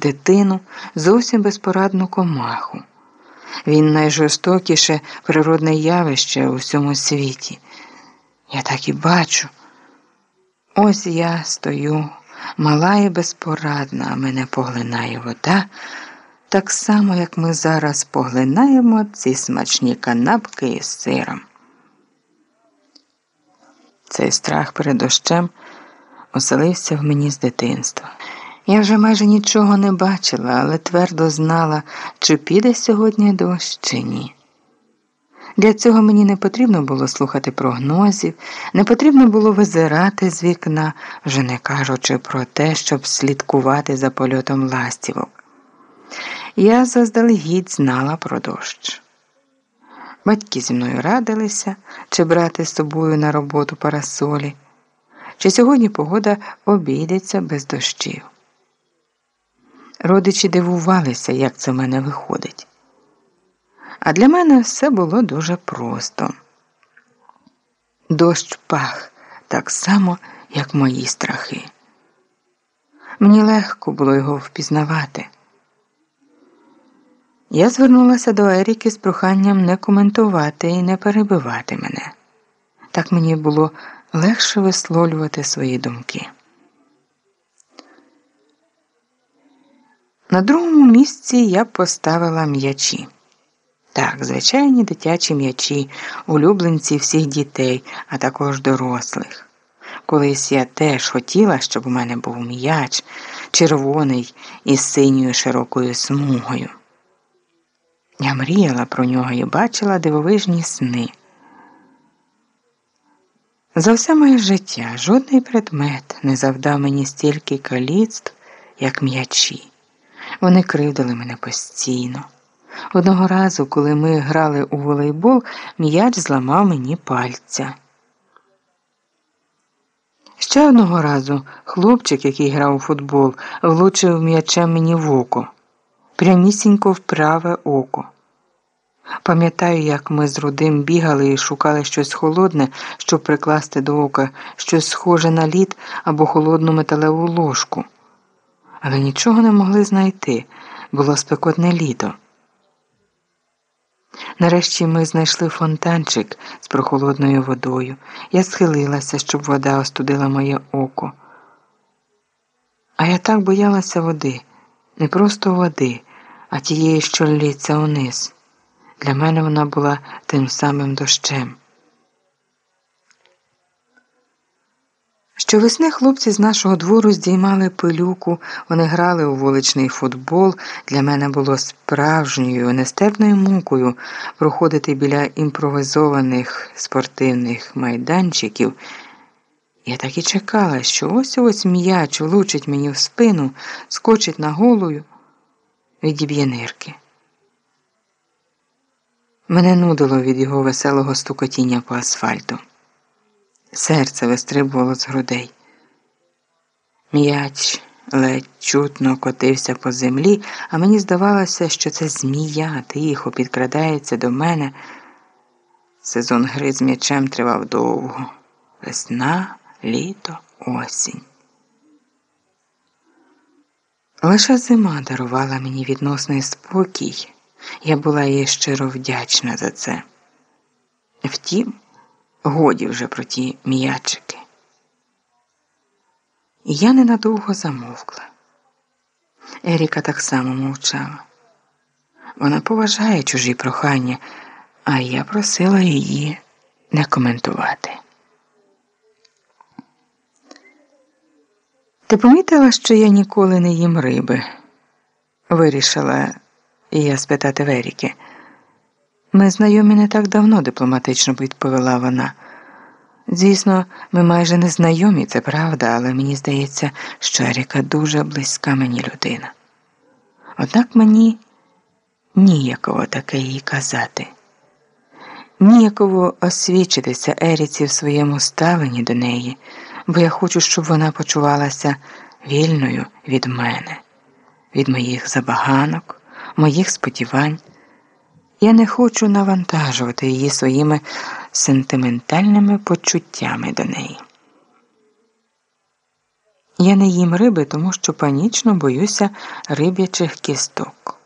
дитину, зовсім безпорадну комаху. Він найжорстокіше природне явище у всьому світі. Я так і бачу. Ось я стою, мала і безпорадна, а мене поглинає вода, так само, як ми зараз поглинаємо ці смачні канапки із сиром. Цей страх перед дощем оселився в мені з дитинства. Я вже майже нічого не бачила, але твердо знала, чи піде сьогодні дощ, чи ні. Для цього мені не потрібно було слухати прогнозів, не потрібно було визирати з вікна, вже не кажучи про те, щоб слідкувати за польотом ластівок. Я заздалегідь знала про дощ. Батьки зі мною радилися, чи брати з собою на роботу парасолі, чи сьогодні погода обійдеться без дощів. Родичі дивувалися, як це в мене виходить. А для мене все було дуже просто. Дощ пах так само, як мої страхи. Мені легко було його впізнавати. Я звернулася до Еріки з проханням не коментувати і не перебивати мене. Так мені було легше висловлювати свої думки. На другому місці я поставила м'ячі. Так, звичайні дитячі м'ячі, улюбленці всіх дітей, а також дорослих. Колись я теж хотіла, щоб у мене був м'яч, червоний із синьою широкою смугою. Я мріяла про нього і бачила дивовижні сни. За все моє життя жодний предмет не завдав мені стільки каліцтв, як м'ячі. Вони кривдили мене постійно. Одного разу, коли ми грали у волейбол, м'яч зламав мені пальця. Ще одного разу хлопчик, який грав у футбол, влучив м'ячем мені в око, прямісінько в праве око. Пам'ятаю, як ми з Рудим бігали і шукали щось холодне, щоб прикласти до ока, щось схоже на лід або холодну металеву ложку. Але нічого не могли знайти було спекотне літо. Нарешті ми знайшли фонтанчик з прохолодною водою. Я схилилася, щоб вода остудила моє око. А я так боялася води, не просто води, а тієї, що лється униз. Для мене вона була тим самим дощем. Щовесни хлопці з нашого двору здіймали пилюку, вони грали у вуличний футбол. Для мене було справжньою нестерпною мукою проходити біля імпровизованих спортивних майданчиків. Я так і чекала, що ось ось м'яч влучить мені в спину, скочить на голою, відіб'є нирки. Мене нудило від його веселого стукотіння по асфальту. Серце вистрибувало з грудей. М'яч ледь чутно котився по землі, а мені здавалося, що це змія тихо підкрадається до мене. Сезон гри з м'ячем тривав довго. Весна, літо, осінь. Лише зима дарувала мені відносний спокій. Я була їй щиро вдячна за це. Втім, годі вже про ті м'ячики. Я ненадовго замовкла. Еріка так само мовчала. Вона поважає чужі прохання, а я просила її не коментувати. Ти помітила, що я ніколи не їм риби? Вирішила я спитати Веріки. Ми знайомі не так давно, дипломатично відповіла вона. Звісно, ми майже не знайомі, це правда, але мені здається, що Еріка дуже близька мені людина. Однак мені ніяково таке їй казати. Ніяково освічитися Еріці в своєму ставленні до неї, бо я хочу, щоб вона почувалася вільною від мене, від моїх забаганок, моїх сподівань. Я не хочу навантажувати її своїми сентиментальними почуттями до неї. Я не їм риби, тому що панічно боюся риб'ячих кісток.